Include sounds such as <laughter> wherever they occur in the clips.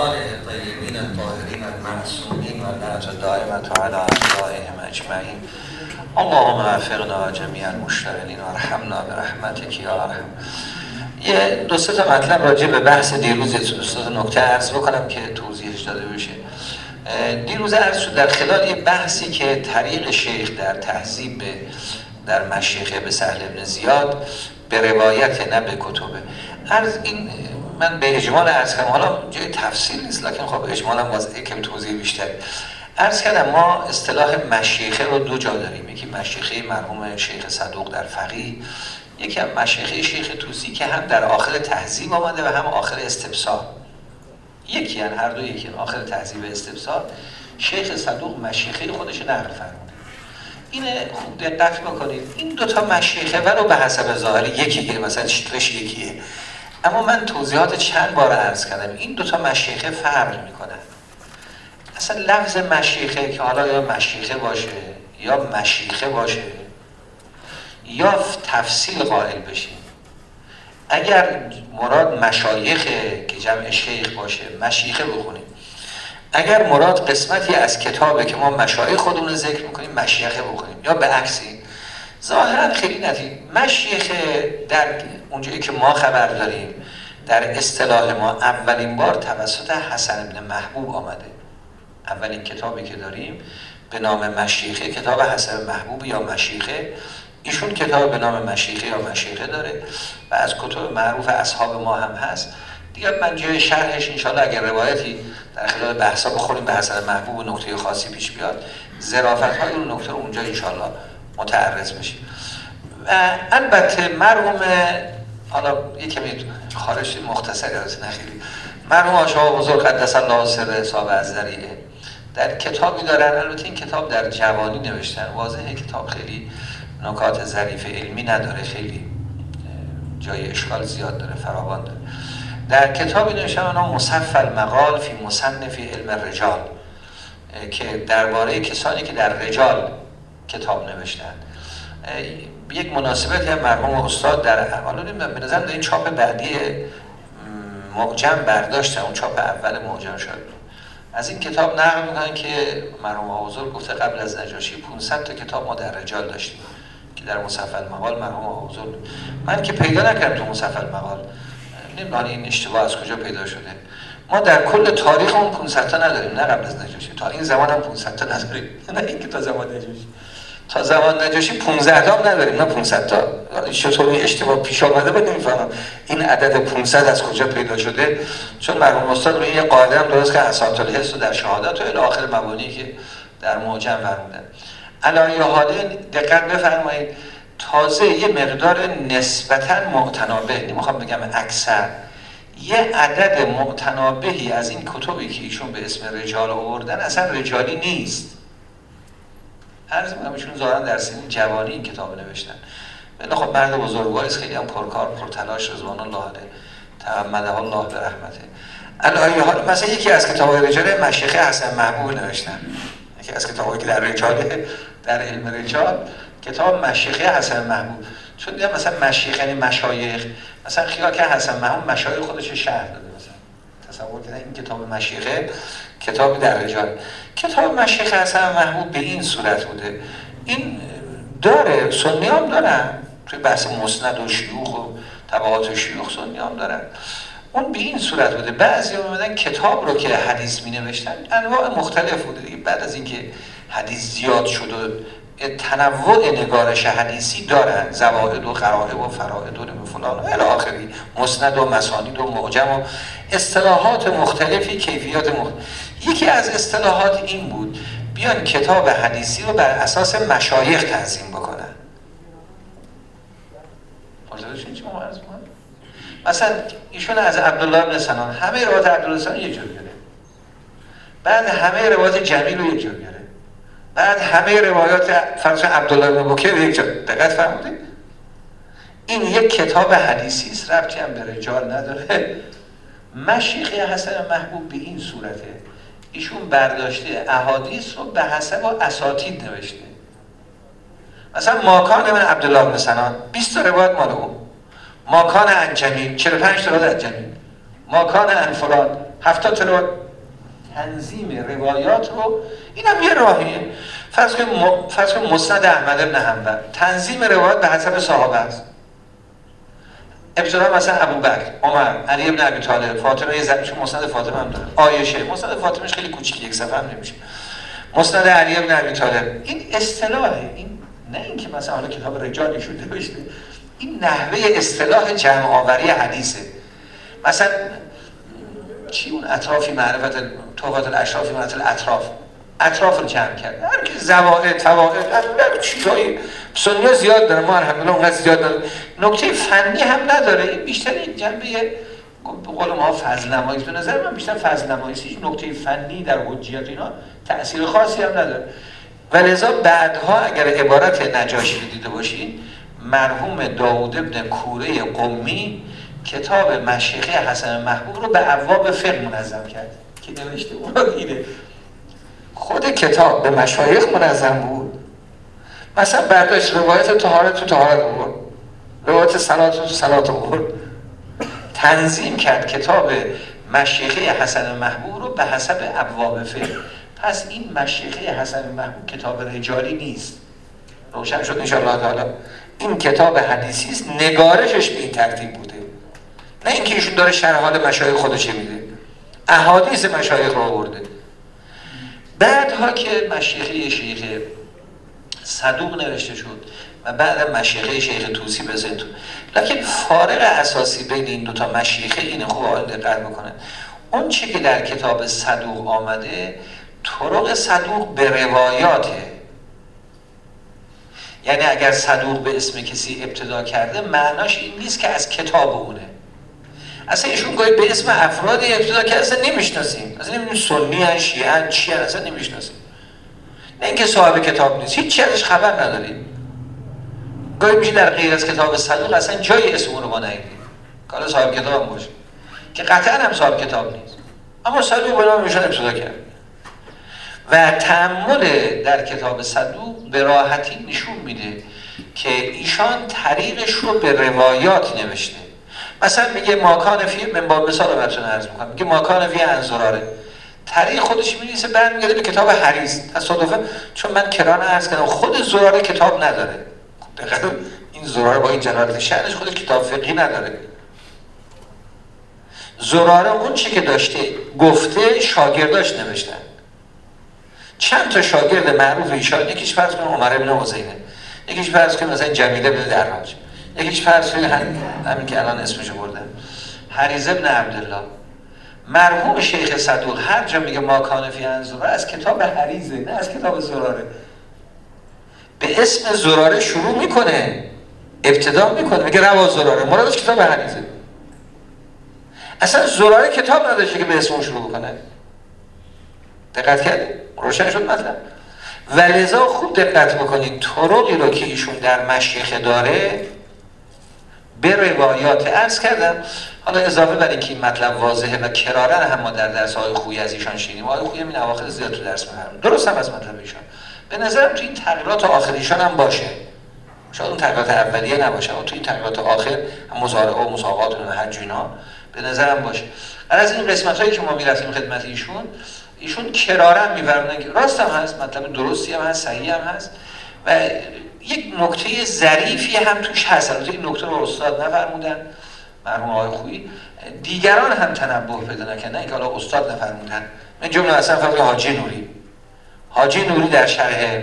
آله طیبین الطاهرین المعصومین و لعنت دائمت علی اعدائهم اللهم افقنا جمیع المشتغلین و ارحمنا برحمتک یا ارحم. یه دو سه تا مطلب راجع به بحث دیروز دو نکته عرض بکنم که توضیحش داده بشه. دیروز عرض شد در خلال یه بحثی که طریق شیخ در تهذیب در مشیخه به سهل ابن زیاد به روایت نه به کتبه عرض این من به اجمال عرض کردم حالا جای تفصیل نیست لکن خب اجمالم واسه کم توضیح بیشتر عرض کردم ما اصطلاح مشیخه رو دو جا داریم یکی مشیخه مرحوم شیخ صدوق در فقیه یکی هم مشیخه شیخ توسی که هم در آخر تهذیب آمده و هم آخر استبصار. یکی هن هر دو یکی. آخر تهذیب استبصار. شیخ صدوق مشیخه خودش نقل فرموده اینه خوب دقت بکنید این دوتا مشیخه ولو به حسب ظاهری یکیه مثلا شکلش یکیه. اما من توضیحات چند بار عرض کردم. این دوتا مشیخه فرق می‌کنن. اصلا لفظ مشیخه که حالا یا مشیخه باشه یا مشیخه باشه یا تفصیل قائل بشیم. اگر مراد مشایخه که جمع شیخ باشه مشیخه بخونیم. اگر مراد قسمتی از کتابه که ما مشایخ خودمون رو ذکر می‌کنیم مشیخه بخونیم. یا به عکسی. ظاهرا خیلی نتیجه. مشیخه در اونجایی که ما خبر داریم در اصطلاح ما اولین بار توسط حسن ابن محبوب آمده. اولین کتابی که داریم به نام مشیخه کتاب حسن محبوب یا مشیخه. ایشون کتاب به نام مشیخه یا مشیخه داره و از کتب معروف اصحاب ما هم هست. دیگه من جای شرحش انشالله اگر روایتی در خلال بحثا بخوریم به حسن محبوب و نکته خاصی پیش بیاد ظرافت های اون نکته رو اونجا انشالله متعرض بشیم. و البته مرحوم حالا یه خارج مختصری از نخیلی مرحوم آشا بزرگ قدس الله صاحب از ذریعه در کتابی دارن. البته این کتاب در جوانی نوشتن. واضحه کتاب خیلی نکات ظریف علمی نداره. خیلی جای اشکال زیاد داره فراوان داره. در کتابی نوشتن اونا مصف المقال فی مصنف علم الرجال که درباره کسانی که در رجال کتاب نوشتن. یک مناسبت هم مرحوم استاد در حالا به نظر این چاپ بعدی معجم برداشتن اون چاپ اول معجم شد. از این کتاب نقل می‌کنن که مرحوم حضور گفته قبل از نجاشی 500 تا کتاب ما در رجال داشتیم که در مصف المقال مرحوم حضور من که پیدا نکردم تو مصف المقال نمی‌دونم این اشتباه از کجا پیدا شده. ما در کل تاریخ اون 500 تا نداریم نه قبل از نجاشی. تا این زمان هم 500 تا نداریم. <laughs> نه اینکه تا زمان نجاشی. تا زمان نجاشی 15 تا نداریم نه 500 تا. چطور این اشتباه پیش آمده بود نمی‌فهمم این عدد 500 از کجا پیدا شده؟ چون مرحوم استاد روی یه قاعده هم درست که اساط الحس در شهادت و الی آخر مبانی که در معجم فرمودن علایه حاله دقت بفرمایید تازه یه مقدار نسبتا معتنابه. نمی‌خوام بگم اکثر. یه عدد معتنابهی از این کتبی که ایشون به اسم رجال آوردن اصلا رجالی نیست. عرض می‌کنم ایشون ظاهرا در سن جوانی این کتاب نوشتن. ولی خب مرد بزرگواری خیلی هم پرکار پرتلاش رضوان الله علیه. تغمده الله به رحمته. الان حال مثلا یکی از کتاب‌های رجال مشیخه حسن محبوب نوشتن. یکی از کتابایی که در رجال در علم رجال کتاب مشیخه حسن محبوب. چون دیگه مثلا مشیخ یعنی مشایخ. مثلا خیال که حسن محبوب مشایخ خودش شهر داده مثلا. تصور کنید این کتاب مشیخه کتاب در رجال کتاب مشیخ حسن محبوب به این صورت بوده. این داره سنی هم دارن توی بحث مسند و شیوخ و طبعات و شیوخ سنی هم دارن اون به این صورت بوده. بعضی اومدن کتاب رو که حدیث می نوشتن انواع مختلف بوده دیگه. بعد از اینکه حدیث زیاد شد و تنوع نگارش حدیثی دارن زوائد و قرائب و فرائد و فلان و الاخری مسند و مسانید و معجم و اصطلاحات مختلفی کیفیات مختلف یکی از اصطلاحات این بود بیان کتاب حدیثی رو بر اساس مشایخ تنظیم بکنن. مثلا ایشون از عبدالله بن سنان همه روایت عبدالله سنان یه جور گره بعد همه روایت جمیل رو یه جور گره بعد همه روایات فرض عبدالله بن بکر یک جا دقت فرمودید؟ این یک کتاب حدیثی است ربطی هم به رجال نداره. <laughs> مشیخ حسن محبوب به این صورته ایشون برداشته احادیث رو به حسب اساتید نوشته. مثلا ماکان من عبدالله بن سنان 20 تا روایت مال اون ماکان انجمی 45 تا روایت انجمی ماکان انفراد هفتاد روایت. تنظیم روایات رو اینم یه راهیه. فرض کنید مسند احمد بن حنبل. تنظیم روایات به حسب صحابه است. ابتدا مثلا ابو بکر عمر علی ابن ابی طالب فاطمه یه زمینش مسند فاطمه هم داره. آیشه مسند فاطمهش خیلی کوچیک یک صفحه هم نمیشه. مسند علی ابن ابی طالب. این اصطلاحه این نه اینکه مثلا حالا کتاب رجالی شده باشه این نحوه اصطلاح جمع آوری حدیثه. مثلا چی اون اطرافی معرفت توفات الاشرافی معرفت الاطراف؟ اطراف رو جمع کرد. هر که زوائد فواید چیزایی سنی زیاد داره ما الحمدلله اونقدر زیاد داره نکته فنی هم نداره. این بیشتر این جنبه به قول ما فضل نمایی به نظر من بیشتر فضل نمایی هیچ نکته فنی در حجیت اینا تاثیر خاصی هم نداره. و لذا بعدها اگر عبارت نجاشی دیده باشید مرحوم داوود ابن کوره قمی کتاب مشیخی حسن محبوب رو به ابواب فقه منظم کرد که نوشته اون رو دیده. خود کتاب به مشایخ منظم بود. مثلا برداشت روایت تهارت تو تهارت بود روایت سلات تو سلات بود تنظیم کرد کتاب مشیخی حسن محبوب رو به حسب ابواب فقه پس این مشیخی حسن محبوب کتاب رجالی نیست. روشن شد انشاءالله تعالی. این کتاب حدیثی است نگارشش به این ترتیب بوده. نه اینکه ایشون داره شرح حال مشایخ خودش میده. احادیث مشایخ رو آورده. بعدها که مشیخی شیخ صدوق نوشته شد و بعد مشیخه شیخ توسی بزنتون لکن فارق اساسی بین این دوتا مشیخه اینه خوب آن بکنه. اون چی که در کتاب صدوق آمده طرق صدوق به روایاته. یعنی اگر صدوق به اسم کسی ابتدا کرده معناش این نیست که از کتاب اونه. اصلا ایشون گاهی به اسم افرادی ابتدا که اصلا نمی‌شناسیم. اصلا نمی‌دونیم سنی هن شیعه هن چی هن اصلا نمی‌شناسیم. نه اینکه صاحب کتاب نیست. هیچ ازش خبر نداریم. گاهی میشه در غیر از کتاب صدوق اصلا جای اسم اون رو ما نگیدیم کار صاحب کتاب باشه. که قطعا هم صاحب کتاب نیست. اما صدوق به نام ایشان ابتدا کرد. و تعمل در کتاب صدوق به راحتی نشون میده که ایشان طریقش رو به روایات نوشته. مثلا میگه ماکان فی من با مثال براتون عرض می‌کنم. میگه ماکان فی انزراره طریق خودش می‌نویسه برمیگرده به کتاب حریز تصادفا چون من کران عرض کردم خود زراره کتاب نداره. این زراره با این جلالت شأنش خودش کتاب فقهی نداره. زراره اون چی که داشته گفته شاگرداش نوشتن چند تا شاگرد معروف ایشان یکیش فرض کنه عمر ابن حسینه یکیش فرض کنه مثلا جمیله بن دراج. یکیش فرض کنه همین که الان اسمشو بردم حریز ابن عبدالله. مرحوم شیخ صدوق هر جا میگه ما کانفی انزوره از کتاب حریزه نه از کتاب زراره. به اسم زراره شروع می‌کنه ابتدا می‌کنه میگه روا زراره. مرادش کتاب حریزه. اصلا زراره کتاب نداشته که به اسم شروع کنه. دقت کردی؟ روشن شد مطلب. ولذا خوب دقت بکنید طرقی رو که ایشون در مشیخه داره به روایات ارز کردم حالا اضافه بر اینکه این مطلب واضحه و کرارن هم ما در درس های خوی از ایشان شینیم آقای خوی این اواخر زیاد تو درس میفرم درست هم از مطلب ایشان. به نظرم تو این تغییرات آخر ایشان هم باشه. شاید اون تغییرات اولیه نباشه اما تو این تغییرات آخر مزارعه و مساقات و حج اینا به نظرم باشه. از این قسمت هایی که ما می‌رسیم خدمت ایشون ایشون کرارن میفرمودن که راست هم هست مطلب درستی هم هست صحیح هم هست. و یک نکته ظریفی هم توش هست. البته این نکته رو استاد نفرمودن مرحوم آقای خویی دیگران هم تنبه پیدا نکردن اینکه حالا استاد نفرمودن. من جمله اصلا فقط حاجی نوری. حاجی نوری در شرح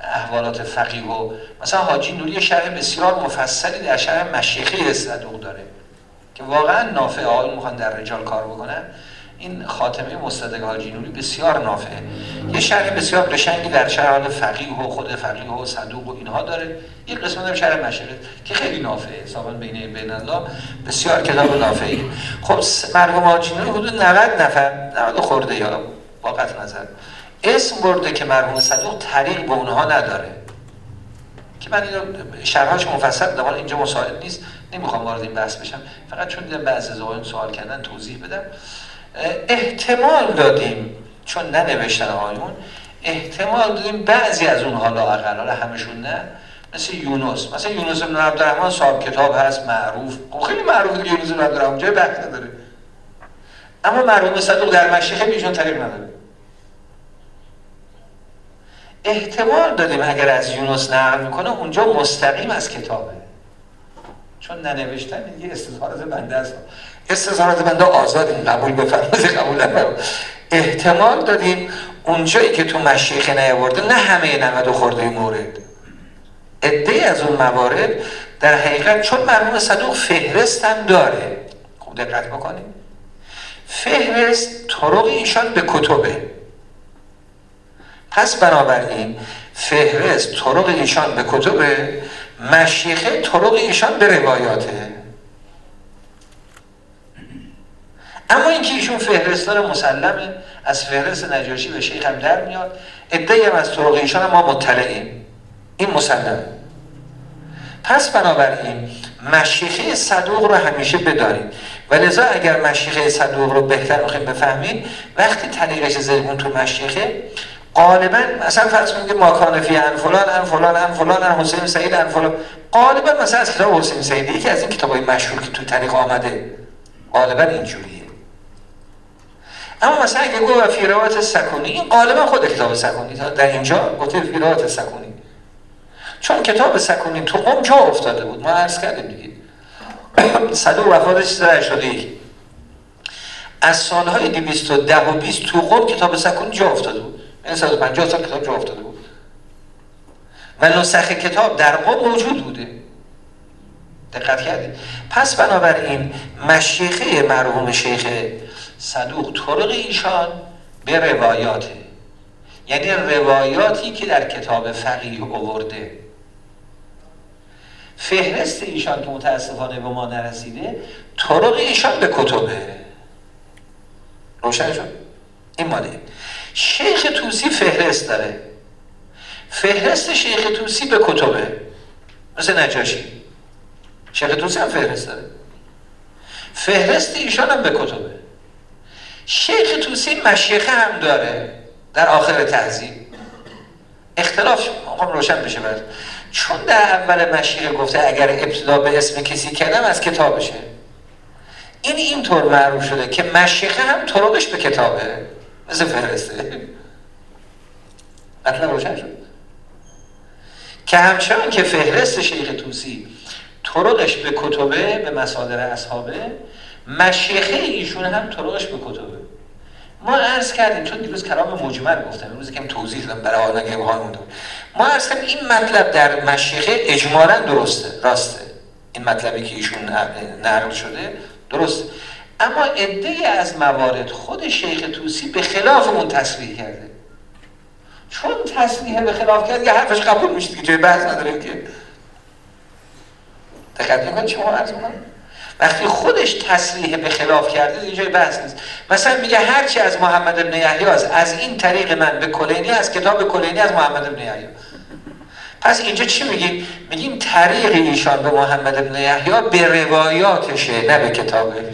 احوالات فقیه و مثلا حاجی نوری شرح بسیار مفصلی در شرح مشیخی صدوق داره که واقعا نافع آقای می‌خوان در رجال کار بکنن این خاتمه مستدق حاجی نوری بسیار نافعه یه شرح بسیار قشنگی در شرح فقیه و خود فقیه و صدوق و اینها داره. یه قسمت هم شرح مشهره که خیلی نافعه. حسابا بین بین الله بسیار کتاب نافعی خب مرحوم حاجی نوری حدود 90 نفر 90 خورده یا با نظر. اسم برده که مرحوم صدوق طریق به اونها نداره. که من اینو شرحاش مفصل دارم اینجا مسائل نیست. نمی‌خوام وارد این بحث بشم. فقط چون دیدم بعضی از سوال کردن توضیح بدم. احتمال دادیم چون ننوشتن آیون احتمال دادیم بعضی از لااقل حالا همشون نه مثل یونس. مثلا یونس بن عبدالرحمن صاحب کتاب هست معروف. خب خیلی معروف که یونس بن عبدالرحمن جای بحث نداره. اما مرحوم صدوق در مشیخه بیشون طریق نداره. احتمال دادیم اگر از یونس نقل می‌کنه اونجا مستقیم از کتابه. چون ننوشتن یه استظهارات بنده است. استظهارات بنده آزاد قبول بفرمایید قبول نفرمایید احتمال دادیم اونجایی که تو مشیخه نیاورده نه همه 90 خورده مورد. عده از اون موارد در حقیقت چون مرحوم صدوق فهرست هم داره. خوب دقت بکنیم. فهرست طرق ایشان به کتبه. پس بنابراین فهرست طرق ایشان به کتبه مشیخه طرق ایشان به روایاته. اما اینکه ایشون فهرستان مسلمه از فهرست نجاشی به شیخ هم در میاد. ادهی هم از طرق ایشان ما مطلعیم. این مسلمه. پس بنابراین مشیخه صدوق رو همیشه بداریم و لذا اگر مشیخه صدوق رو بهتر بخیم بفهمیم وقتی طریقش زیبون تو مشیخه غالبا مثلا فرض کنید ماکان فی ان فلان ان فلان ان فلان ان حسین سعید ان فلان. غالبا مثلا از کتاب حسین سعیدی یکی از این کتابای مشهور که تو طریق آمده. غالبا اینجوریه. اما مثلا اگه گفت فی روایت سکونی این غالبا خود کتاب سکونی. در اینجا گفته فی روایت سکونی. چون کتاب سکونی تو قم جا افتاده بود. ما عرض کردیم دیگه. صدوق وفاتش سر شده از سالهای 210 و 20 تو قم کتاب سکونی جا افتاده بود. این 150 سال کتاب جا افتاده بود. و نسخ کتاب در قم موجود بوده. دقت کردید. پس بنابراین مشیخه مرحوم شیخ صدوق طرق ایشان به روایاته یعنی روایاتی که در کتاب فقیه آورده. فهرست ایشان که متاسفانه به ما نرسیده طرق ایشان به کتبه. روشن شد؟ این ماده. شیخ توسی فهرست داره. فهرست شیخ توسی به کتبه. مثل نجاشی. شیخ توسی هم فهرست داره. فهرست ایشان هم به کتبه. شیخ توسی مشیخه هم داره در آخر تهذیب اختلاف خب روشن بشه برد چون در اول مشیخه گفته اگر ابتدا به اسم کسی کردم از کتابشه. این اینطور معروف شده که مشیخه هم طرقش به کتابه. مثل فرسته مطلب روشن شد. که همچنان که فهرست شیخ توسی طرقش به کتبه به مصادر اصحابه مشیخه ایشون هم طرقش به کتبه. ما عرض کردیم چون دیروز کلام مجمل گفتم امروز که توضیح دادم برای آنها که مونده ما کردیم این مطلب در مشیخه اجمالا درسته راسته. این مطلبی که ایشون نقل شده درست اما عده از موارد خود شیخ توسی به خلاف اون تصریح کرده. چون تصریح به خلاف کرد یه حرفش قبول میشه که جای بحث نداره که. دقت می‌کنید چه عرض وقتی خودش تصریح به خلاف کرده اینجا بحث نیست. مثلا میگه هرچی از محمد ابن یحیی از این طریق من به کلینی از کتاب کلینی از محمد ابن یحیی. پس اینجا چی میگیم؟ میگیم طریق ایشان به محمد ابن یحیی به روایاتشه نه به کتابه.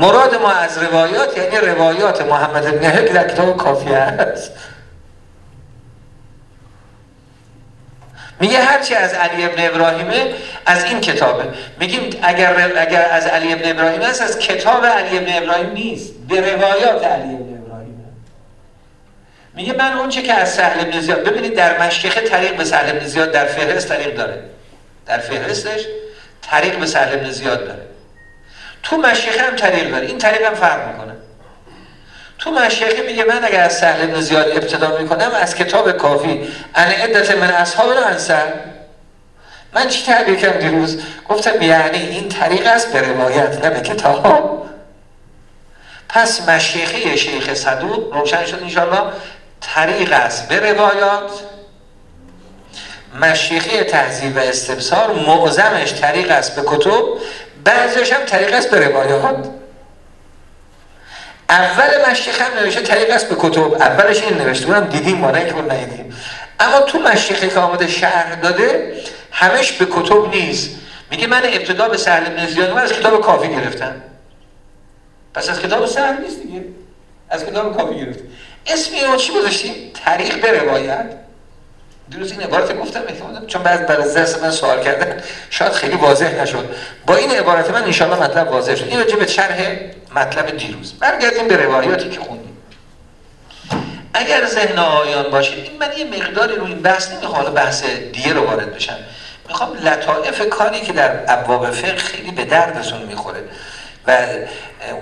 مراد ما از روایات یعنی روایات محمد ابن یحیی در کتاب کافی است میگه هرچی از علی ابن ابراهیمه از این کتابه. میگیم اگر اگر از علی ابن ابراهیم است از کتاب علی ابن ابراهیم نیست. به روایات علی ابن ابراهیم میگه من اونچه که از سهل ابن زیاد ببینید در مشکخه طریق به سهل ابن زیاد در فهرست طریق داره. در فهرستش طریق به سهل ابن زیاد داره. تو مشیخه هم طریق داره. این طریق هم فرق می‌کنه. تو مشیخه میگه من اگر از سهل ابن زیاد ابتدا می‌کنم از کتاب کافی. ان عدت من اصحاب رو انسر. من چی تعبیر کردم دیروز؟ گفتم یعنی این طریق است به روایت نه به کتاب. پس مشیخه شیخ صدوق روشن شد انشاءالله طریق است به روایات. مشیخه تهذیب و استبصار معظمش طریق است به کتب بعضیش هم طریق است به روایات. اول مشیخه هم نوشته طریق است به کتب. اولش این نوشته. بودم دیدیم ما نه که ندیدیم. اما تو مشیخه که آمده شهر داده همش به کتب نیست. میگه من ابتدا به سهل ابن زیاد از کتاب کافی گرفتم. پس از کتاب سهل نیست دیگه. از کتاب کافی گرفت. اسمی رو چی گذاشتیم؟ طریق به روایت. دیروز این عبارت گفتم چون بعد بعد از درس من سوال کردن شاید خیلی واضح نشد. با این عبارت من انشاءالله مطلب واضح شد. این به شرح مطلب دیروز. برگردیم به روایاتی که خوندیم. اگر ذهن آیان باشید من یه مقداری رو این بحث نمی‌خوام بحث دیگه رو وارد بشم. می‌خوام لطائف کاری که در ابواب فقه خیلی به دردتون می‌خوره و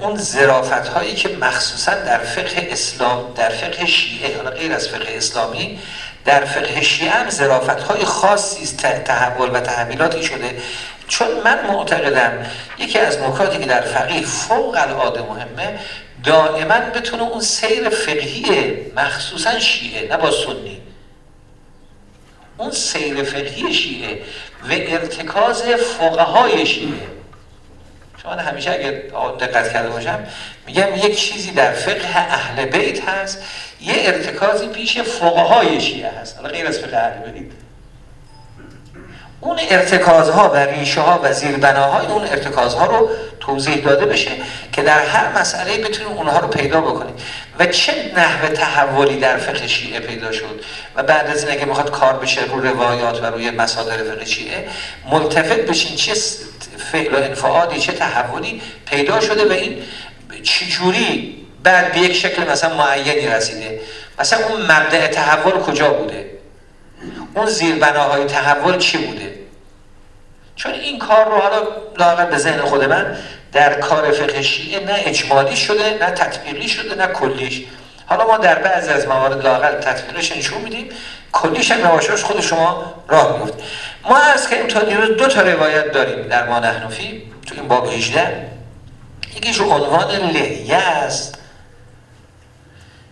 اون زرافت هایی که مخصوصا در فقه اسلام در فقه شیعه حالا غیر از فقه اسلامی در فقه شیعه هم زرافت های خاصی تحول و تحویلاتی شده. چون من معتقدم یکی از نکاتی که در فقیه فوق العاده مهمه دائما بتونه اون سیر فقهی مخصوصا شیعه نه با سنی. اون سیر فقهی شیعه و ارتکاز فقهای شیعه. شما همیشه اگر دقت کرده باشم میگم یک چیزی در فقه اهل بیت هست یه ارتکازی پیش فقهای شیعه هست. حالا غیر از فقه اهل بیت. اون ارتکازها و ریشه ها و زیربناهای اون ارتکازها رو توضیح داده بشه که در هر مسئله بتونیم اونها رو پیدا بکنیم. و چه نحوه تحولی در فقه شیعه پیدا شد و بعد از این اگه می‌خواد کار بشه رو روایات و روی مصادر فقه شیعه ملتفت بشین چه فعل و انفعادی چه تحولی پیدا شده و این چجوری بعد به یک شکل مثلا معینی رسیده؟ مثلا اون مبدع تحول کجا بوده؟ اون زیربناهای تحول چی بوده؟ چون این کار رو حالا لاغر به ذهن خود من در کار فقه شیعه نه اجمالی شده نه تطبیقی شده نه کلیش. حالا ما در بعضی از موارد لاغر تطبیقش نشون میدیم. کلیش هم نواشاش خود شما راه میفت ما از که تا دیروز دو تا روایت داریم در ما نحنفی تو این باب 18 یکیش عنوان لحیه است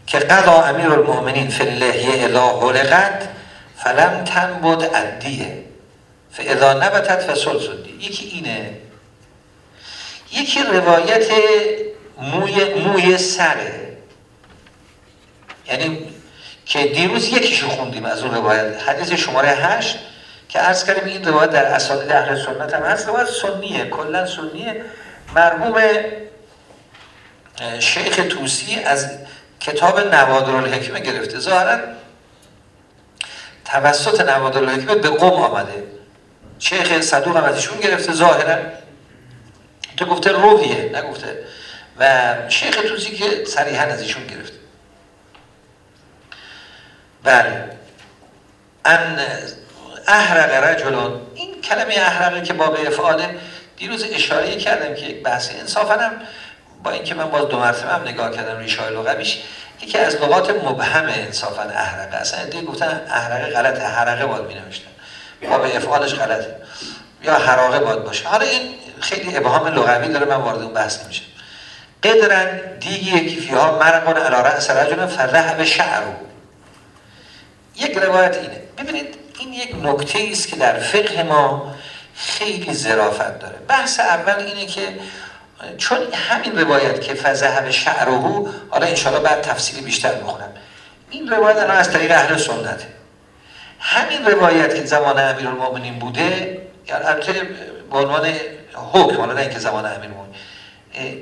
که قضا امیر المؤمنین فی اللحیه الا حلقت فلم تن بود عدیه فاذا نبتت فسلسدی یکی اینه. یکی روایت موی, موی سره. یعنی که دیروز یکیشو خوندیم از اون روایت. حدیث شماره هشت که عرض کردیم این روایت در اسانید اهل سنت هم هست. روایت سنیه کلا سنیه. مرحوم شیخ توسی از کتاب نوادر الحکمه گرفته. ظاهرا توسط نوادر به قوم آمده. شیخ صدوق هم ازشون گرفته. ظاهرا تو گفته روحیه نگفته. و شیخ توسی که صریحا از ایشون گرفته. بله. ان احرق رجلون این کلمه احرقه که باب افعاله دیروز اشاره کردم که یک بحث انصافا هم با اینکه من باز دو مرتبه هم نگاه کردم ریشای لغویش یکی از لغات مبهم انصافا احرقه اصلا دیگه گفتن احرقه غلط حرقه باید می نوشتن با به افعالش غلطه. یا حراقه باید باشه. حالا این خیلی ابهام لغوی داره من وارد اون بحث نمیشه قدرن دیگی یکی فیها مرقون علی رأس فرح به شعرو یک روایت اینه. ببینید این یک نکته است که در فقه ما خیلی ظرافت داره. بحث اول اینه که چون همین روایت که فزهب شعرهو حالا انشاءالله بعد تفصیلی بیشتر می‌خونم. این روایت الان از طریق اهل سنته همین روایت که زمان امیرالمومنین بوده یعنی البته به عنوان حکم حالا نه اینکه زمان امیرالمومنین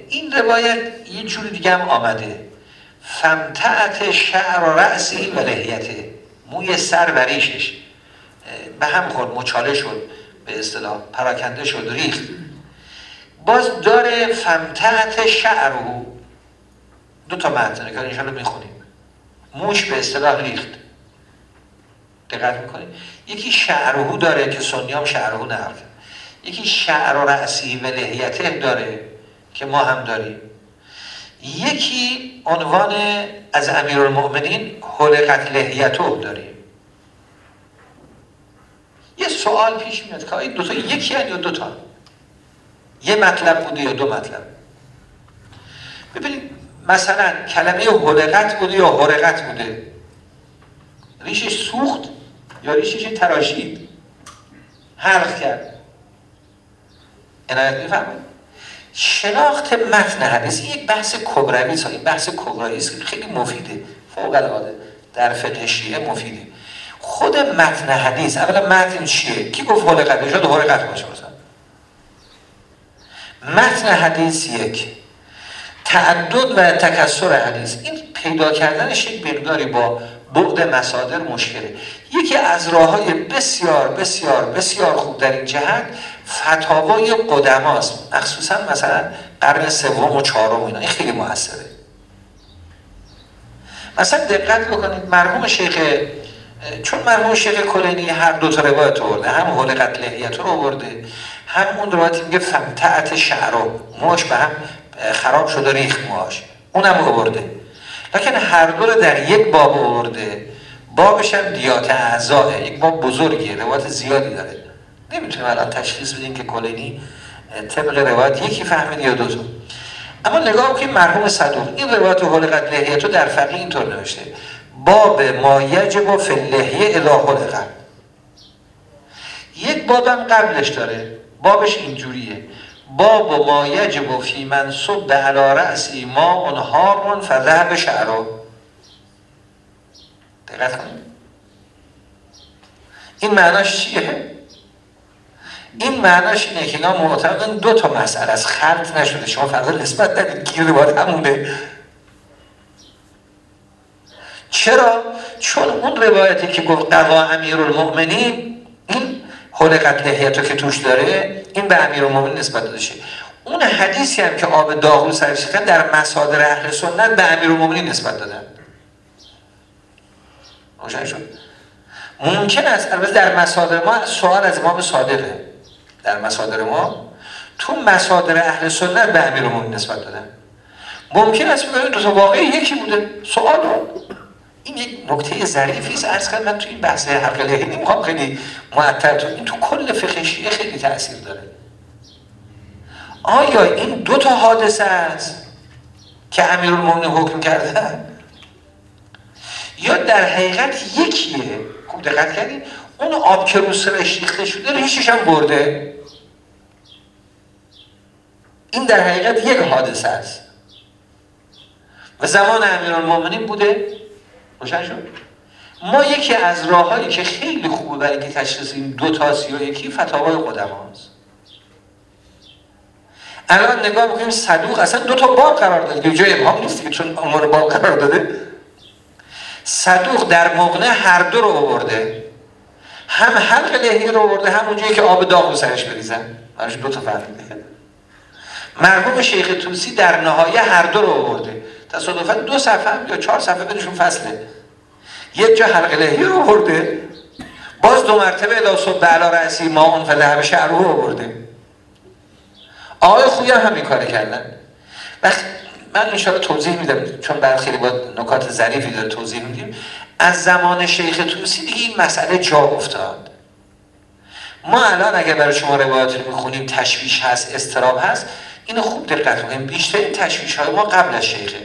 این روایت یه جوری دیگه هم آمده. فمتعت شعر و رأسی و لحیته. موی سر و ریشش. به هم خورد مچاله شد به اصطلاح پراکنده شد ریخت. باز داره فمتعت شعرو. دو تا متنه که انشاءالله می‌خونیم. موش به اصطلاح ریخت. دقت می‌کنیم. یکی شعرهو داره که سنی هم شعرهو نقل یکی شعر و رأسی و لحیته داره که ما هم داریم. یکی عنوان از امیر المؤمنین حلقت لحیتو داریم. یه سوال پیش میاد که این دوتا یکی یا دوتا؟ یه مطلب بوده یا دو مطلب؟ ببینید مثلا کلمه حلقت بوده یا حرقت بوده؟ ریشش سوخت یا ریشش تراشید؟ حلق کرد. عنایت می‌فهمید شناخت متن حدیث یک بحث کبروی این بحث کبرایی است. خیلی مفیده. فوق العاده. در فقه شیعه مفیده. خود متن حدیث. اولا متن چیه؟ کی گفت حلقت شد حلقت باشه مثلا متن حدیث یک. تعدد و تکسر حدیث. این پیدا کردنش یک مقداری با بعد مصادر مشکله. یکی از راه های بسیار بسیار بسیار خوب در این جهت فتاوای قدماست. مخصوصا مثلا قرن سوم و چهارم اینا. این خیلی موثره. مثلا دقت بکنید مرحوم شیخ چون مرحوم شیخ کلینی هر دو تا روایت آورده هم حلقت لحیت رو آورده هم اون روایتی میگه فمتعت شعرو موش به هم خراب شده ریخت موهاش. اونم آورده. لکن هر دو رو در یک باب آورده. بابش هم دیات اعضاه یک باب بزرگیه. روایت زیادی داره. نمی‌تونیم الان تشخیص بدیم که کلینی طبق روایت یکی فهمید یا دو اما نگاه که مرحوم صدوق این روایت حلقت لحیت رو در فقی اینطور نوشته. باب ما یجب فی اللحیه اذا حلقت یک بابم قبلش داره. بابش اینجوریه. باب ما یجب فی منصوب به علا رأسی ما هارون فذهب شعرو دقت این معناش چیه؟ این معناش اینه که اینا معتقدن دو تا مسئله از خلط نشده. شما فردا نسبت ندید گیر باید همونه. چرا؟ چون اون روایتی که گفت قضا امیر المؤمنین این حلقت لحیتو که توش داره این به امیر المؤمنین نسبت داده شه. اون حدیثی هم که آب داغ رو سرش در مصادر اهل سنت به امیر المؤمنین نسبت دادن روشن شد. ممکن است البته در مصادر ما سوال از امام صادقه. در مصادر ما تو مصادر اهل سنت به امیر المؤمنین نسبت دادن. ممکن است بگویم دو تا واقعی یکی بوده. سوال این یک نکته ظریفی است. عرض من تو این بحث حق لحی نمی‌خوام خیلی معطل تو. این تو کل فقه شیعه خیلی تاثیر داره. آیا این دو تا حادثه است که امیرالمومنین حکم کردن یا در حقیقت یکیه؟ خوب دقت کردید اون آب که رو سرش ریخته شده ریشش هم برده. این در حقیقت یک حادثه است. و زمان امیرالمومنین بوده. روشن شد؟ ما یکی از راههایی که خیلی خوبه برای اینکه تشخیص این دو تا سی و یکی فتاوای قدماست الان نگاه بکنیم صدوق اصلا دو تا باب قرار داده. یه جای ابهام نیست که چون عنوان باب قرار داده. صدوق در مغنه هر دو رو آورده. هم حلق لحیه رو آورده هم اونجایی که آب داغ رو سرش بریزن. منش دو تا فرق مرحوم شیخ توسی در نهایه هر دو رو آورده. تصادفا دو صفحه یا چهار صفحه بینشون فصله. یک جا حلق لحیه رو آورده. باز دو مرتبه الا صبح علا رأسی ما اون فلحب شعر رو آورده. آقای خویی هم همین کار کردن. وقت من انشاءالله توضیح میدم چون بعد خیلی با نکات ظریفی داره توضیح میدیم. از زمان شیخ توسی دیگه این مسئله جا افتاد. ما الان اگر برای شما روایات رو می‌خونیم تشویش هست استراب هست. اینو خوب دقت کنیم. بیشتر این تشویش های ما قبل از شیخه.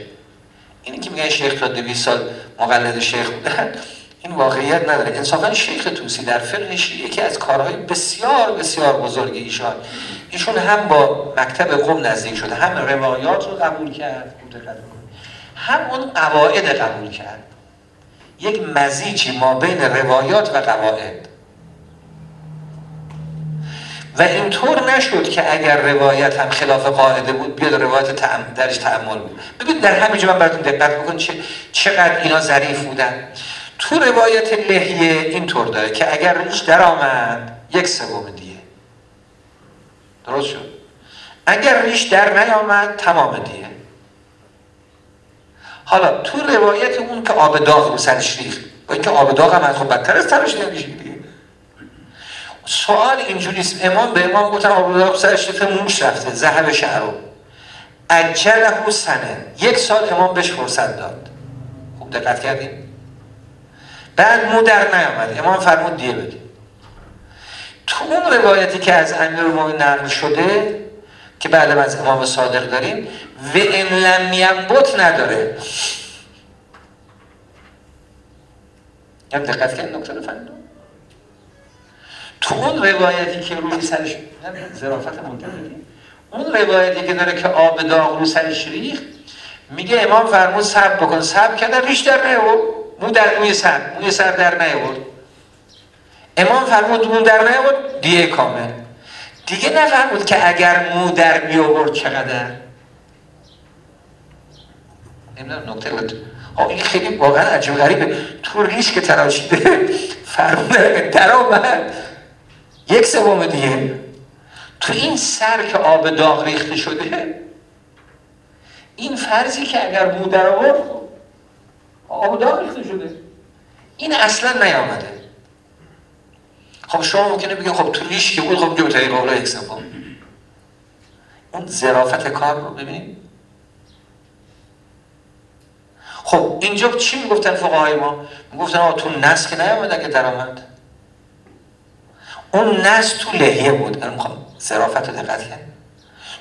اینی که میگن شیخ تا 200 سال مقلد شیخ بودن این واقعیت نداره. انصافا شیخ توسی در فقه یکی از کارهای بسیار بسیار بزرگ ایشان. ایشون هم با مکتب قوم نزدیک شده هم روایات رو قبول کرد. هم اون قواعد قبول کرد. یک مزیجی ما بین روایات و قواعد. و اینطور نشد که اگر روایت هم خلاف قاعده بود بیاد روایت تعم... درش تعمل بود. ببین در همینجا من براتون دقت بکن چه... چقدر اینا ظریف بودن. تو روایت لحیه اینطور داره که اگر ریش در آمد یک سوم دیه. درست شد؟ اگر ریش در نیامد تمام دیه. حالا تو روایت اون که آب داغ رو سرش ریخت با اینکه آب داغ هم از خود بدتر از سرش سوال اینجوریست امام به امام گفتن سرش ریخته موش رفته زهب شعرو. اجله سنه. یک سال امام بهش فرصت داد. خوب دقت کردیم بعد مو در نیامد. امام فرمود دیه بدیم تو اون روایتی که از امیر نقل شده که بعد از امام صادق داریم و این لم ینبت نداره. هم دقت کنید نکته رو تو اون روایتی که روی سرش ظرافت اون روایتی که داره که آب داغ رو سرش ریخت میگه امام فرمود سب بکن. سب کردن ریش در نیورد مو در موی سر موی سر در نیورد امام فرمود مو در نیورد دیه کامل. دیگه نفرمود که اگر مو در می آورد چقدر. نمی‌دونم نکته بود این خیلی واقعا عجیب غریبه. تو ریش که تراشیده <laughs> فرمونه در آمد. یک سوم دیگه. تو این سر که آب داغ ریخته شده این فرضی که اگر بود در آورد آب داغ ریخته شده. این اصلا نیامده. خب شما ممکنه بگید خب تو ریش که بود خب طریق اولا یک سوم. اون ظرافت کار رو ببینید. خب اینجا چی می‌گفتن فقهای ما؟ می‌گفتن آقا تو نس که نیامد اگه درآمد. اون نس تو لحیه بود. من می‌خوام ظرافت رو دقت کرد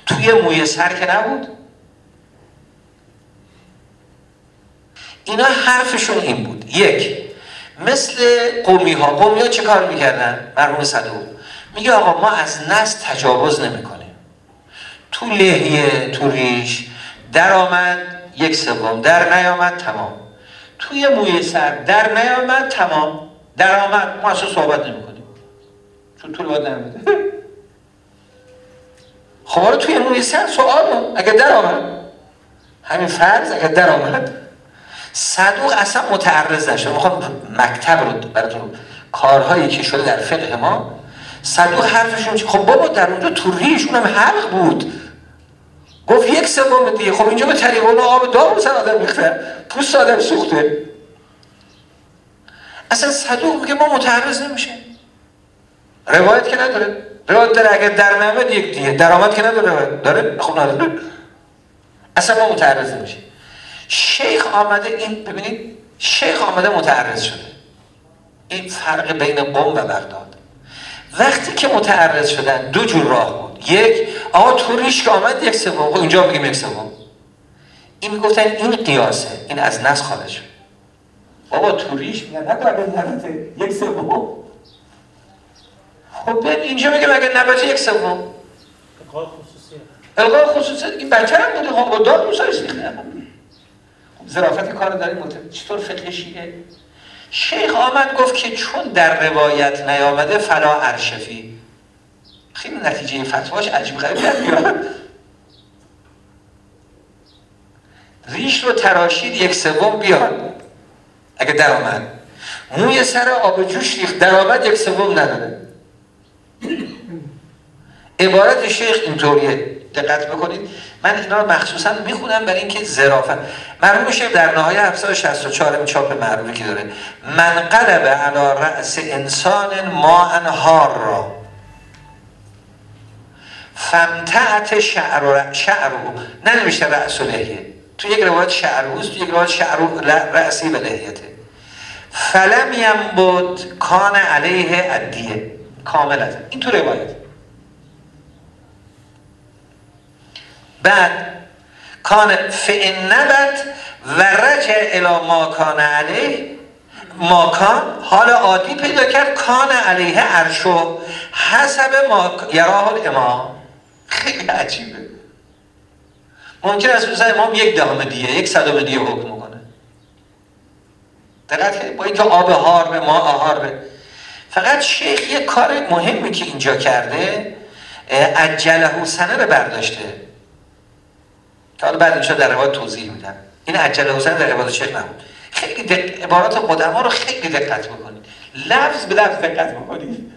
توی موی سر که نبود. اینا حرفشون این بود. یک مثل قومی ها قومی ها چه کار می‌کردن؟ مرحوم صدوق. میگه آقا ما از نس تجاوز نمی‌کنیم. تو لحیه تو ریش در آمد یک سوم در نیامد تمام. توی موی سر در نیامد تمام. در آمد ما اصلا صحبت نمی کنیم چون طول باید نمیده حالا توی موی سر سوال اگه در آمد. همین فرض اگه در آمد. صدوق اصلا متعرض نشه می‌خوام مکتب رو براتون کارهایی که شده در فقه ما صدوق حرفشون خب بابا در اونجا تو ریش اونم حلق بود. گفت یک سوم دیگه. خب اینجا به طریق اون آب داغ سر آدم میخته پوست آدم سوخته. اصلا صدوق میگه ما متعرض نمیشه روایت که نداره. روایت داره اگر در نمید یک دیگه درآمد که نداره. داره؟ خب نداره اصلا ما متعرض نمیشه شیخ آمده این ببینید شیخ آمده متعرض شده. این فرق بین قوم و بغداد. وقتی که متعرض شدن دو جور راه بود. یک آقا تو ریش که آمد یک سوم. خب اینجا بگیم یک سوم. این می‌گفتن این قیاسه. این از نس خارج بابا تو ریش میگن نکنه یک سوم. خب اینجا میگه مگه نباته یک سوم؟ القای خصوصی این بچه هم بوده. خب با داد موسای سیخته ظرافت کار داریم چطور فقهشیه شیخ آمد گفت که چون در روایت نیامده فلا ارشفی. خیلی نتیجه فتواش عجیب غریب در میاد. ریش رو تراشید یک سوم بیاد اگه در آمد موی سر آب جوش ریخت در آمد یک سوم نداره. عبارت شیخ اینطوریه. دقت بکنید. من اینا رو مخصوصا می‌خونم برای اینکه ظرافت. مرحوم شیخ در نهایت 764 این چاپ معروفی که داره. من قلب علی رأس انسان ما انهار را. فمتعت شعر شعر ننوشته رأس و لحیه. تو یک روایت شعروست تو یک روایت شعر رأسی و لحیته. فلم بود کان علیه ادیه کاملت این تو روایت. بعد کان فئن نبت و رجع الى ما کان علیه. ماکان حال عادی پیدا کرد. کان علیه عرشو حسب ما یراه الامام. خیلی عجیبه. ممکن است مثلا امام یک دهم دیگه یک صدم دیگه حکم کنه. دقت با اینکه آب هار به ما آهار به. فقط شیخ یک کار مهمی که اینجا کرده عجله سنه رو برداشته. که حالا بعد در روایت توضیح میدم. این عجله حسن در روایت شیخ نبود. خیلی دق... عبارات قدما رو خیلی دقت بکنید. لفظ به لفظ دقت بکنید.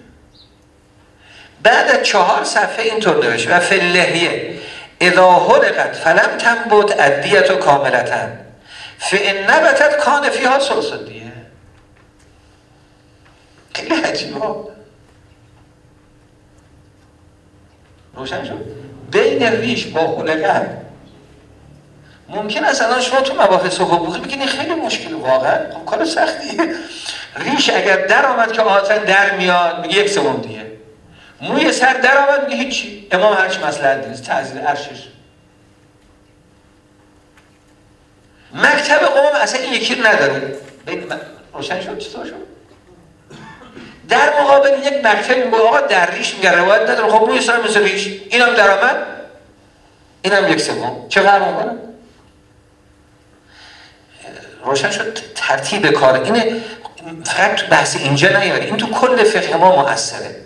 بعد از چهار صفحه اینطور نوشته و فلهیه اذا حلقت فلم تنبت ادیت و کاملتا فان نبتت کان فیها دیه خیلی عجیبه. روشن شد؟ بین ریش با حلقت ممکن است الان شما تو مباحث حقوقی بگید خیلی مشکل واقعا. خب کار سختیه ریش اگر در آمد که آتن در میاد میگه یک سوم دیگه. موی سر در آمد میگه هیچی. امام هرچی مسئله نیست تعزیل عرشش. مکتب قوم اصلا این یکی نداره. روشن شد؟ چطور شد؟ در مقابل یک مکتب میگه آقا در ریش میگه روایت نداره. خب موی سر مثل ریش. اینم در آمد. اینم یک سوم. چه فرق روشن شد ترتیب کار. اینه فقط بحث اینجا نیاره این تو کل فقه ما مؤثره.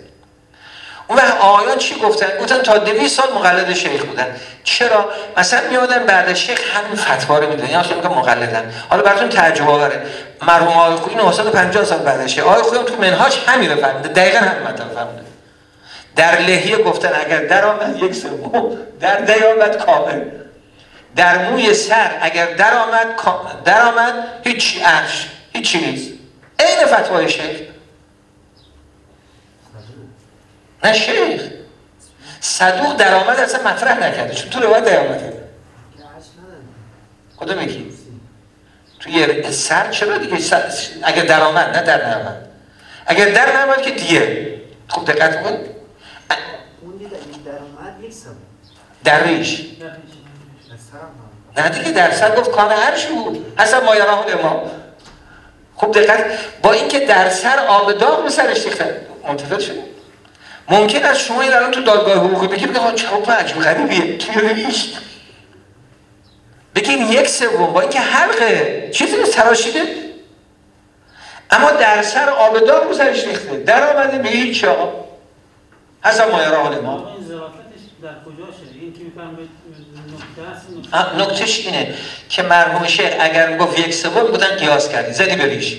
اون وقت آیان چی گفتن؟ گفتن تا دویست سال مقلد شیخ بودن. چرا؟ مثلا میادن بعد شیخ همین فتوا رو میدن یا که مقلدن. حالا براتون تعجب آوره. مرحوم آقای خویی 950 سال بعد شیخ. آقای تو منهاج همین رو فهمیده. دقیقا همین مطلب فهمیده. در لحیه گفتن اگر در آمد یک سوم در دیامد کامل. در موی سر اگر در آمد در آمد هیچ عرش هیچی نیست. عین فتوای شیخ. نه شیخ. صدوق درآمد اصلا مطرح نکرده. چون تو روایت درآمد کرده کدوم یکی؟ توی سر چرا دیگه؟ سر... اگر درآمد نه در نرمد اگر در نرمد که دیگه. خوب دقت کن. در ریش نه دیگه در سر گفت کان عرشی بود. اصلا مایران امام. خوب دقت با اینکه در سر آب داغ به سرش ریخته. منتفض شده ممکن است شما این الان تو دادگاه حقوقی بگید بگید چاپ عجب غریبیه. بگید یک سوم با اینکه حلقه. چیزی رو اما در سر آب داغ رو سرش ریخته. در آمده به هیچ آب حسن مایه حال ما نکتش اینه که مرحوم شیخ اگر گفت یک سوم بودن قیاس کردی زدی به ریش.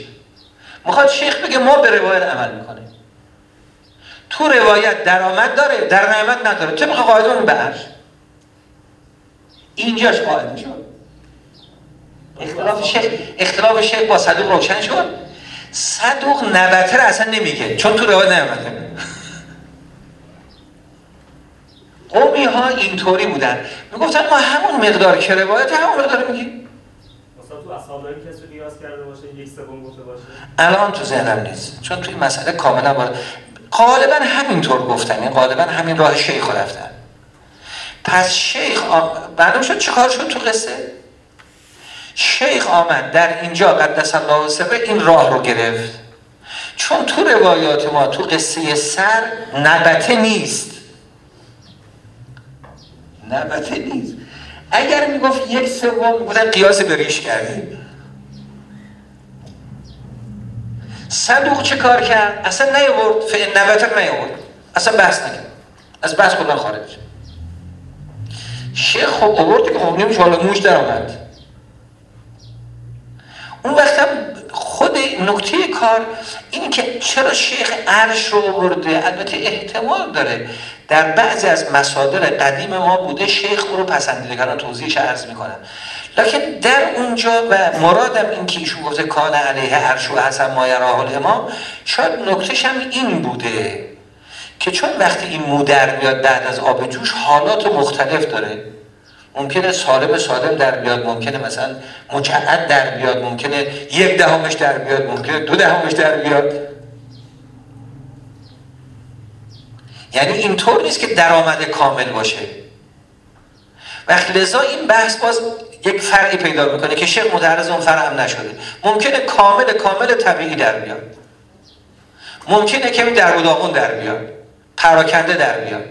می‌خواد شیخ بگه ما به روایت عمل می‌کنیم. تو روایت درآمد داره در نعمت نداره. طبق قاعده اون عرش. اینجاش قاعده شد. اختلاف شیخ اختلاف شیخ با صدوق روشن شد. صدوق نبته اصلا نمیگه چون تو روایت نعمته قومی ها اینطوری بودن. می‌گفتن ما همون مقدار که روایت همون مقدار میگیم تو اصحاب کسی قیاس کرده باشه یک سوم گفته باشه؟ الان تو ذهنم نیست. چون توی مسئله کاملا با غالبا همینطور گفتن. این غالبا همین راه شیخ رفتن. پس شیخ آم... معلوم شد چه شد تو قصه؟ شیخ آمد در اینجا قدس الله سره این راه رو گرفت. چون تو روایات ما تو قصه سر نبته نیست. نبته نیست. اگر می‌گفت یک سوم بودن قیاس به ریش کردیم. صدوق چه کار کرد؟ اصلا نیورد فعل نبتر نیورد اصلا بحث نکرد. از بحث کلا خارج شیخ خب آورد که خب نمیشه حالا موش در آمد اون وقت خود نکته کار این که چرا شیخ عرش رو برده البته احتمال داره. در بعضی از مصادر قدیم ما بوده شیخ رو پسندیده کردن توضیحش عرض می‌کنم. لکن در اونجا و مرادم این که ایشون گفته کان علیه عرش و حسن ما یراه الامام شاید نکتش هم این بوده که چون وقتی این مودر میاد بعد از آب جوش حالات مختلف داره. ممکنه سالم سالم در بیاد ممکنه مثلا مجعد در بیاد ممکنه یک دهمش در بیاد ممکنه دو دهمش در بیاد. یعنی اینطور نیست که درآمد کامل باشه. وقت لذا این بحث باز یک فرعی پیدا می‌کنه که شیخ متعرض اون فرع هم نشده. ممکنه کامل کامل طبیعی در بیاد. ممکنه کمی در و در بیاد. پراکنده در بیاد.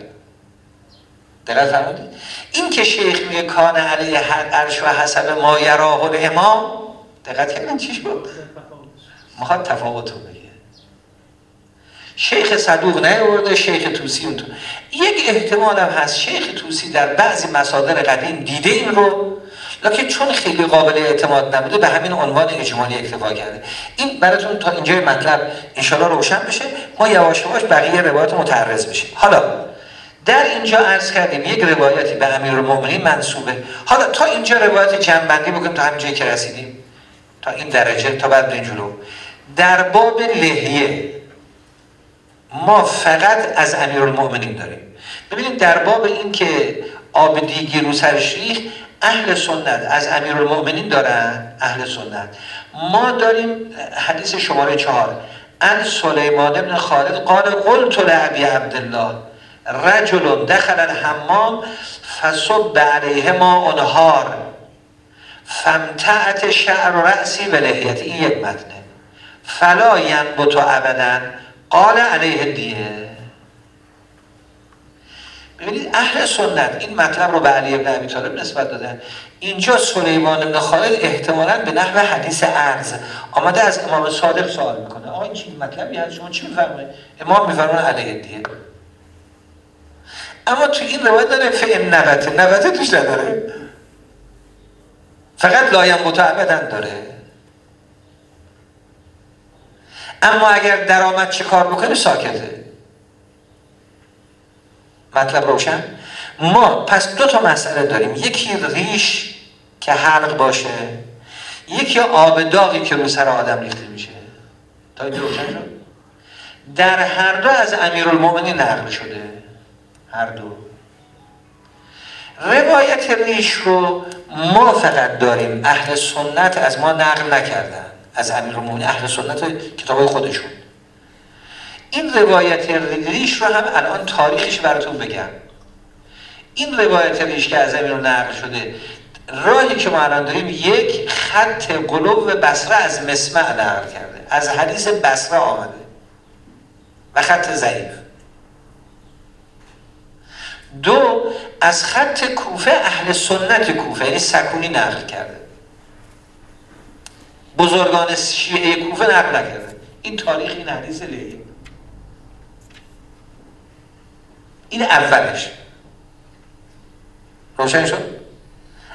دقت فرمودید این که شیخ میگه کان علیه عرش و حسب ما یراه الامام دقت کردن چی شد؟ می‌خواد تفاوت رو شیخ صدوق نیورده شیخ توسی اون تو. یک احتمال هم هست شیخ توسی در بعضی مصادر قدیم دیده این رو لکن چون خیلی قابل اعتماد نبوده به همین عنوان اجمالی اکتفا کرده. این براتون تا اینجای مطلب انشالله روشن بشه ما یواش یواش بقیه روایت متعرض بشیم. حالا در اینجا عرض کردیم یک روایتی به المومنین منصوبه. حالا تا اینجا روایت جنبندی بکنیم تا همینجایی که رسیدیم. تا این درجه تا بعد جلو. در باب لحیه ما فقط از المومنین داریم. ببینید در باب این که آب دیگی رو سرش اهل سنت از المومنین دارن؟ اهل سنت. ما داریم حدیث شماره چهار. ان سلیمان ابن خالد قال قلت لعبی عبدالله رجل دخل الحمام فصب علیه ما انهار فمتعت شعر رأسی و لحیت. این یک متنه فلا ینبتو ابدا. قال علیه دیه ببینید اهل سنت این مطلب رو به علی ابن ابی طالب نسبت دادن. اینجا سلیمان ابن خالد احتمالا به نحو حدیث عرض آمده از امام صادق سوال می‌کنه. آقا این چی مطلبی هست؟ شما چی میفرمایید؟ امام میفرمایند علیه دیه اما تو این روایت داره فعن نبته نبته توش نداره. فقط لایم متعبدن داره. اما اگر درآمد چه کار بکنه ساکته مطلب روشن؟ ما پس دو تا مسئله داریم. یکی ریش که حلق باشه یکی آب داغی که رو سر آدم ریخته میشه. تا این روشن شد؟ در هر دو از امیرالمومنین نقل شده. هر دو. روایت ریش رو ما فقط داریم. اهل سنت از ما نقل نکردن. از امیرالمومنین اهل سنت کتاب خودشون. این روایت ریش رو هم الان تاریخش براتون بگم. این روایت ریش که از امیر نقل شده راهی که ما الان داریم یک خط قلوب بصره از مسمع نقل کرده از حدیث بصره آمده و خط ضعیف. دو از خط کوفه اهل سنت کوفه یعنی سکونی نقل کرده. بزرگان شیعه کوفه نقل نکرده این تاریخ این حدیث لیه این اولش. روشن شد؟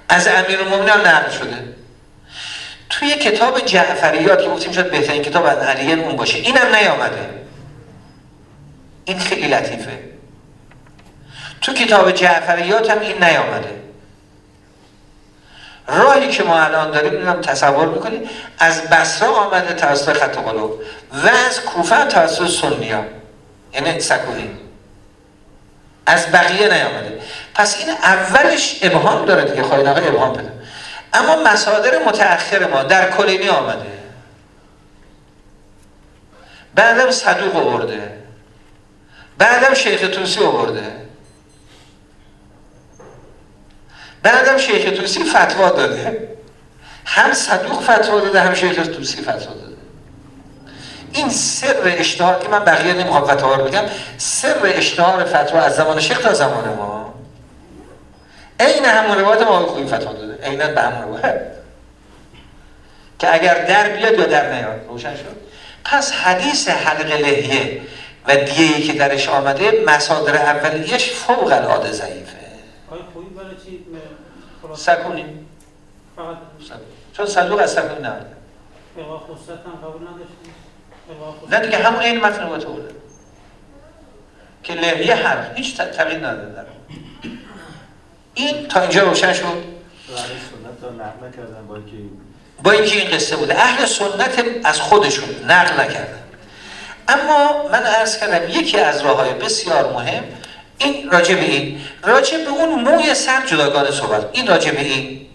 از امیر المومنین نقل شده. توی کتاب جعفریات که گفتیم شد بهترین کتاب از علیه اون باشه. اینم نیامده. این خیلی لطیفه. تو کتاب جعفریات هم این نیامده. راهی که ما الان داریم اینم تصور می‌کنیم از بسره آمده توسط خط قلوب و از کوفه توسط سنیا. یعنی سکونی. از بقیه نیامده. پس این اولش ابهام داره دیگه خواهی نقل ابهام بده. اما مصادر متأخر ما در کلینی آمده. بعدم صدوق آورده. بعدم شیخ توسی آورده. بعدم شیخ توسی فتوا داده. هم صدوق فتوا داده هم شیخ توسی فتوا داده. این سر اشتهار که من بقیه نمی‌خوام فتوا رو بگم سر اشتهار فتوا از زمان شیخ تا زمان ما. عین همون روایت ما خوبی فتوا داده. عینا به همون روایت. که اگر در بیاد یا در نیاد. روشن شد. پس حدیث حلق لحیه و دیهی که درش آمده مصادر اولیش فوق العاده ضعیفه. سکونی چون صدوق از سکونی نمده نه دیگه همون این متن رو بوده که لحیه حرف هیچ تغییر نداره در این تا اینجا روشن شد. با اینکه این قصه بوده. اهل سنت از خودشون نقل نکردن. اما من عرض کردم یکی از راه های بسیار مهم این راجع به این راجع به اون موی سر جداگانه صحبت. این راجع به این.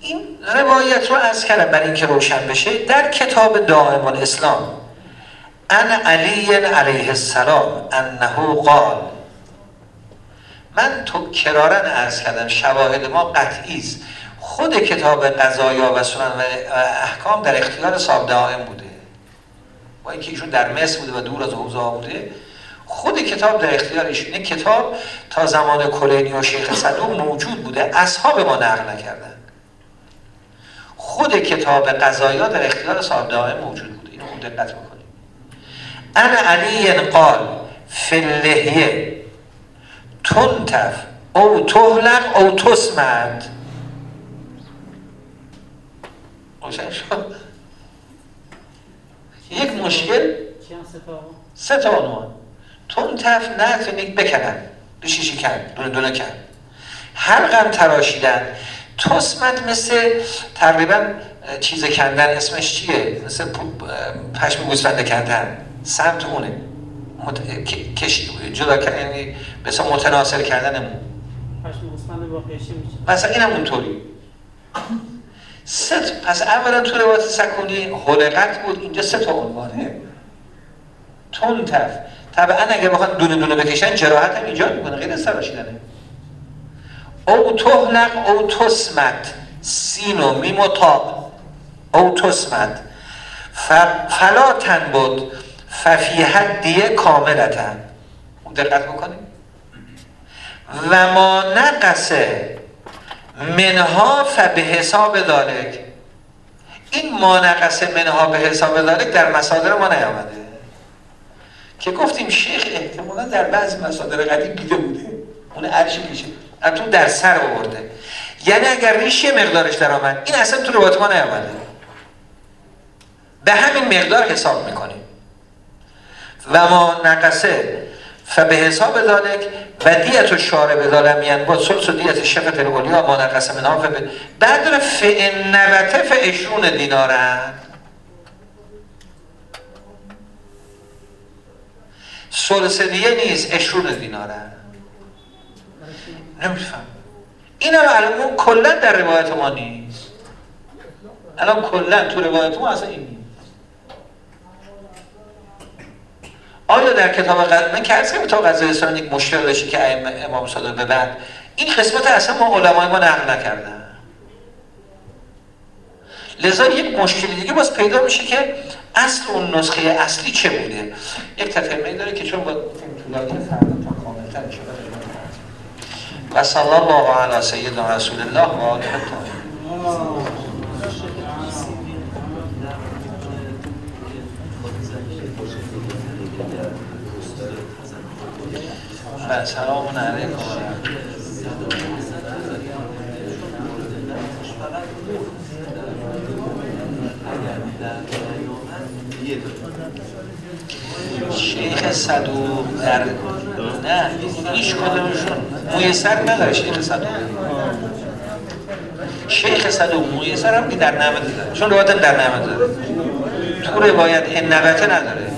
این روایت رو از کردم برای اینکه روشن بشه. در کتاب دائم الاسلام ان علی علیه السلام انه قال من تو کرارن ارز کردم شواهد ما قطعی است. خود کتاب قضایا و سنن و احکام در اختیار صاحب دائم بوده. با اینکه ایشون در مصر بوده و دور از حوزه بوده. خود کتاب در اختیار ایشونه کتاب تا زمان کلینی و شیخ صدوق موجود بوده اصحاب ما نقل نکردن. خود کتاب قضایا در اختیار صاحب دائم موجود بوده. اینو خوب دقت بکنید. انا علی قال فی اللحیه تنتف او تهلق او تسمد شد. یک مشکل سه تا عنوان. تنتف نه یعنی بکنن ریشی کن دونه دونه کن حلقم تراشیدن. تسمت مثل تقریبا چیز کندن. اسمش چیه؟ مثل پشم گوسفنده کندن. سمت اونه مت... کش... جدا کردن یعنی مثلا متناسل کردن مو مثلا این هم اونطوری ست پس اولا تو روایت سکونی حلقت بود. اینجا سه تا عنوانه تف. طبعا اگه بخواد دونه دونه بکشن جراحت هم ایجاد می‌کنه. غیر از تراشیدنه او تهلق او تسمت سین و میم و تا او تسمت فلا تن بود ففی حدیه کاملتن دقت بکنیم. و ما نقصه منها فبه حساب دالک این ما نقصه منها به حساب دالک در مصادر ما نیامده. که گفتیم شیخ احتمالا در بعضی مصادر قدیم دیده بوده. اون ارش پیشه تو در سر آورده. یعنی اگر ریش یه مقدارش در آمد این اصلا تو روایت ما نیامده. به همین مقدار حساب می‌کنیم. و ما نقصه. فبه حساب ذالک و دیت و شاره به ظالمیان با سلس و دیت شفت الاولیا ما نقصه منها فبه بعد داره فئن نبته فعشرون دینارن. سلس دیه نیست اشرون دینارن نمیفهم این هم الان کلا در روایت ما نیست. الان کلا تو روایت ما اصلا این نیست. آیا در کتاب قد... من که از کتاب قضای یک مشکل داشتی که امام صادق به بعد. این قسمت اصلا ما علمای ما نقل نکردن. لذا یک مشکلی دیگه باز پیدا میشه که اصل اون نسخه اصلی چه بوده؟ یک تتمه داره که چون با طولانی فردا تا کاملتر و صلی الله علی سیدنا رسول الله و آله و سلام علیکم. شیخ صدوق در نه هیچ کدومشون. مویسر نداره شیخ صدوق. شیخ صدوق مویسر هم که در نعمت داره. چون روایت در نعمت داره. تو روایت این نبته نداره.